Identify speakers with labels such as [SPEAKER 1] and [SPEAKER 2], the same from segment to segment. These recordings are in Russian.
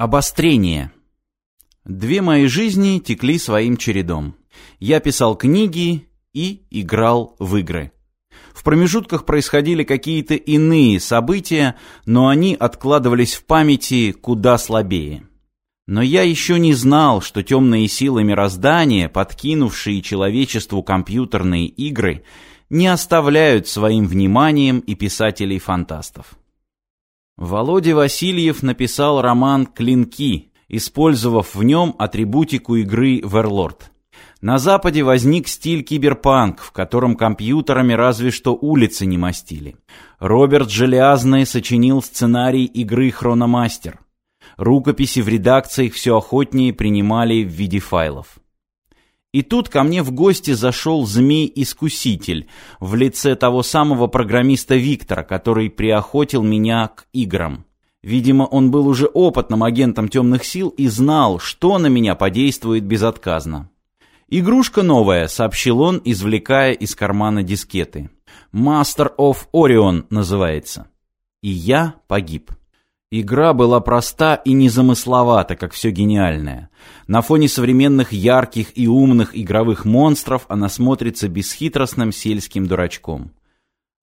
[SPEAKER 1] Обострение. Две мои жизни текли своим чередом. Я писал книги и играл в игры. В промежутках происходили какие-то иные события, но они откладывались в памяти куда слабее. Но я еще не знал, что темные силы мироздания, подкинувшие человечеству компьютерные игры, не оставляют своим вниманием и писателей-фантастов. Володя Васильев написал роман «Клинки», использовав в нем атрибутику игры Верлорд. На Западе возник стиль киберпанк, в котором компьютерами разве что улицы не мастили. Роберт Желязный сочинил сценарий игры «Хрономастер». Рукописи в редакциях все охотнее принимали в виде файлов. И тут ко мне в гости зашел змей-искуситель в лице того самого программиста Виктора, который приохотил меня к играм. Видимо, он был уже опытным агентом темных сил и знал, что на меня подействует безотказно. «Игрушка новая», — сообщил он, извлекая из кармана дискеты. «Master of Orion» называется. И я погиб. Игра была проста и незамысловата, как все гениальное. На фоне современных ярких и умных игровых монстров она смотрится бесхитростным сельским дурачком.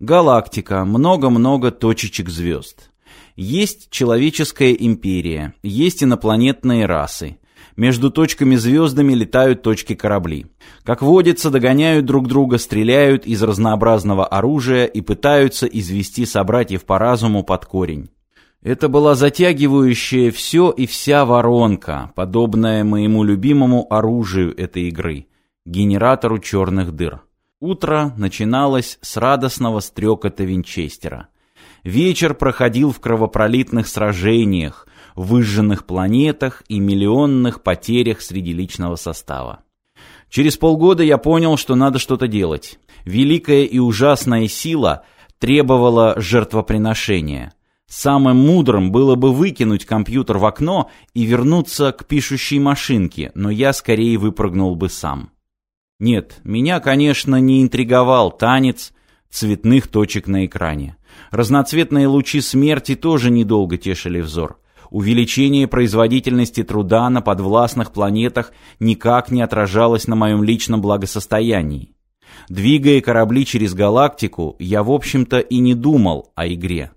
[SPEAKER 1] Галактика, много-много точечек звезд. Есть человеческая империя, есть инопланетные расы. Между точками-звездами летают точки корабли. Как водится, догоняют друг друга, стреляют из разнообразного оружия и пытаются извести собратьев по разуму под корень. Это была затягивающая все и вся воронка, подобная моему любимому оружию этой игры — генератору черных дыр. Утро начиналось с радостного стрекота винчестера. Вечер проходил в кровопролитных сражениях, выжженных планетах и миллионных потерях среди личного состава. Через полгода я понял, что надо что-то делать. Великая и ужасная сила требовала жертвоприношения — Самым мудрым было бы выкинуть компьютер в окно и вернуться к пишущей машинке, но я скорее выпрыгнул бы сам. Нет, меня, конечно, не интриговал танец цветных точек на экране. Разноцветные лучи смерти тоже недолго тешили взор. Увеличение производительности труда на подвластных планетах никак не отражалось на моем личном благосостоянии. Двигая корабли через галактику, я, в общем-то, и не думал о игре.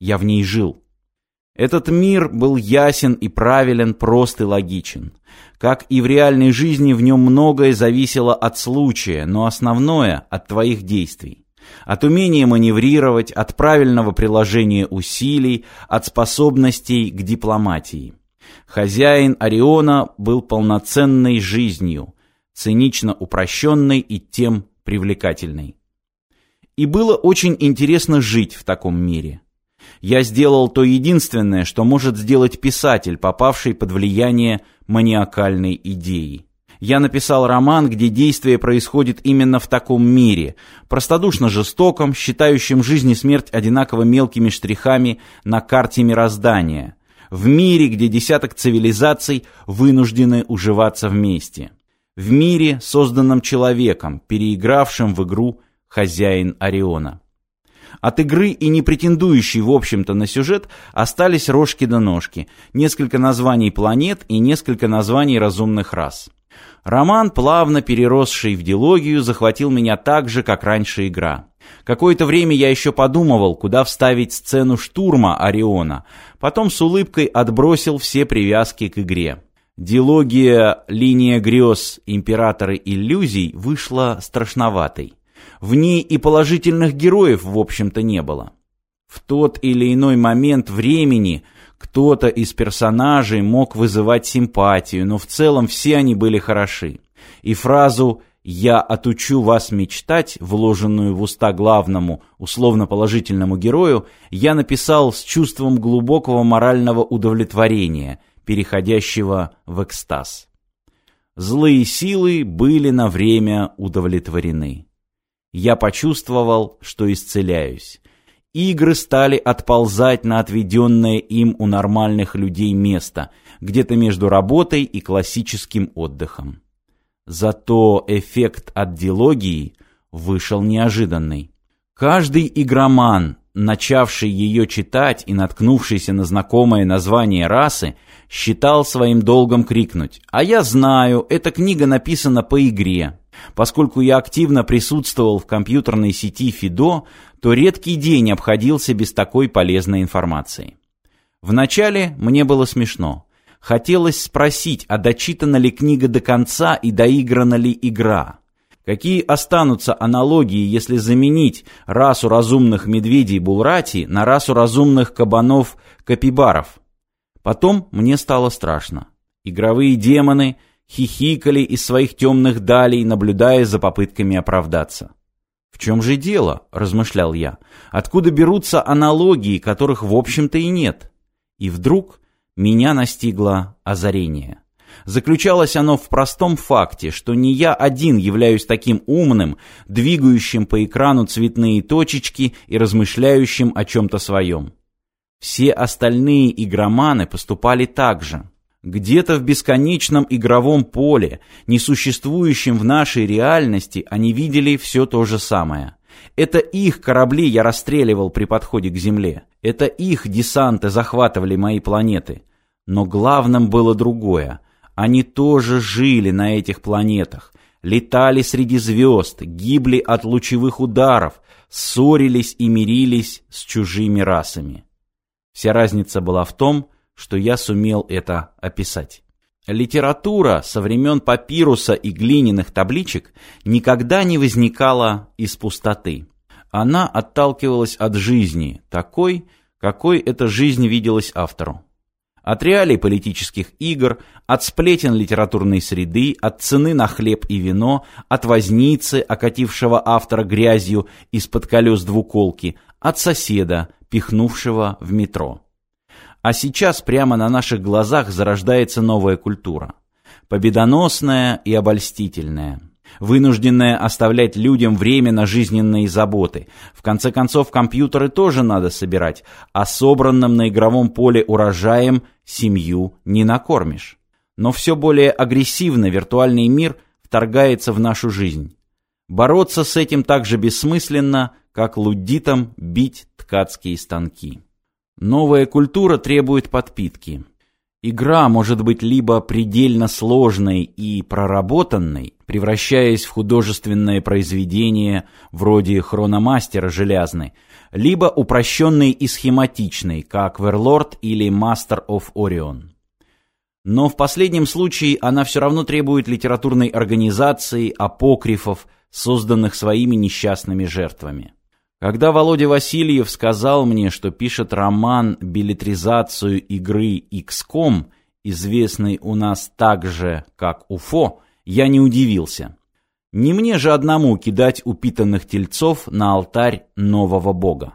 [SPEAKER 1] Я в ней жил. Этот мир был ясен и правилен, прост и логичен. Как и в реальной жизни, в нем многое зависело от случая, но основное — от твоих действий. От умения маневрировать, от правильного приложения усилий, от способностей к дипломатии. Хозяин Ориона был полноценной жизнью, цинично упрощенной и тем привлекательной. И было очень интересно жить в таком мире. Я сделал то единственное, что может сделать писатель, попавший под влияние маниакальной идеи. Я написал роман, где действие происходит именно в таком мире, простодушно жестоком, считающем жизнь и смерть одинаково мелкими штрихами на карте мироздания, в мире, где десяток цивилизаций вынуждены уживаться вместе, в мире, созданном человеком, переигравшим в игру хозяин Ориона. От игры и не претендующей, в общем-то, на сюжет, остались рожки да ножки, несколько названий планет и несколько названий разумных рас. Роман, плавно переросший в дилогию, захватил меня так же, как раньше игра. Какое-то время я еще подумывал, куда вставить сцену штурма Ориона, потом с улыбкой отбросил все привязки к игре. Дилогия «Линия грез. Императоры иллюзий» вышла страшноватой. В ней и положительных героев, в общем-то, не было. В тот или иной момент времени кто-то из персонажей мог вызывать симпатию, но в целом все они были хороши. И фразу «я отучу вас мечтать», вложенную в уста главному, условно-положительному герою, я написал с чувством глубокого морального удовлетворения, переходящего в экстаз. Злые силы были на время удовлетворены. Я почувствовал, что исцеляюсь. Игры стали отползать на отведенное им у нормальных людей место, где-то между работой и классическим отдыхом. Зато эффект от дилогии вышел неожиданный. Каждый игроман, начавший ее читать и наткнувшийся на знакомое название расы, считал своим долгом крикнуть «А я знаю, эта книга написана по игре». Поскольку я активно присутствовал в компьютерной сети ФИДО, то редкий день обходился без такой полезной информации. Вначале мне было смешно. Хотелось спросить, а дочитана ли книга до конца и доиграна ли игра. Какие останутся аналогии, если заменить расу разумных медведей-булрати на расу разумных кабанов-капибаров? Потом мне стало страшно. Игровые демоны хихикали из своих темных далей, наблюдая за попытками оправдаться. «В чем же дело?» – размышлял я. «Откуда берутся аналогии, которых в общем-то и нет?» И вдруг меня настигло озарение. Заключалось оно в простом факте, что не я один являюсь таким умным, двигающим по экрану цветные точечки и размышляющим о чем-то своем. Все остальные игроманы поступали так же. Где-то в бесконечном игровом поле, несуществующем в нашей реальности, они видели все то же самое. Это их корабли я расстреливал при подходе к Земле. Это их десанты захватывали мои планеты. Но главным было другое. Они тоже жили на этих планетах, летали среди звезд, гибли от лучевых ударов, ссорились и мирились с чужими расами. Вся разница была в том, что я сумел это описать. Литература со времен папируса и глиняных табличек никогда не возникала из пустоты. Она отталкивалась от жизни, такой, какой эта жизнь виделась автору. От реалий политических игр, от сплетен литературной среды, от цены на хлеб и вино, от возницы, окатившего автора грязью из-под колес двуколки, от соседа, пихнувшего в метро. А сейчас прямо на наших глазах зарождается новая культура. Победоносная и обольстительная. Вынужденная оставлять людям время на жизненные заботы. В конце концов, компьютеры тоже надо собирать, а собранным на игровом поле урожаем семью не накормишь. Но все более агрессивно виртуальный мир вторгается в нашу жизнь. Бороться с этим так же бессмысленно, как луддитам бить ткацкие станки. Новая культура требует подпитки. Игра может быть либо предельно сложной и проработанной, превращаясь в художественное произведение вроде хрономастера железной, либо упрощенной и схематичной, как Верлорд или Master of Orion. Но в последнем случае она все равно требует литературной организации апокрифов, созданных своими несчастными жертвами. Когда Володя Васильев сказал мне, что пишет роман «Билетризацию игры XCOM», известный у нас так же, как УФО, я не удивился. Не мне же одному кидать упитанных тельцов на алтарь нового бога.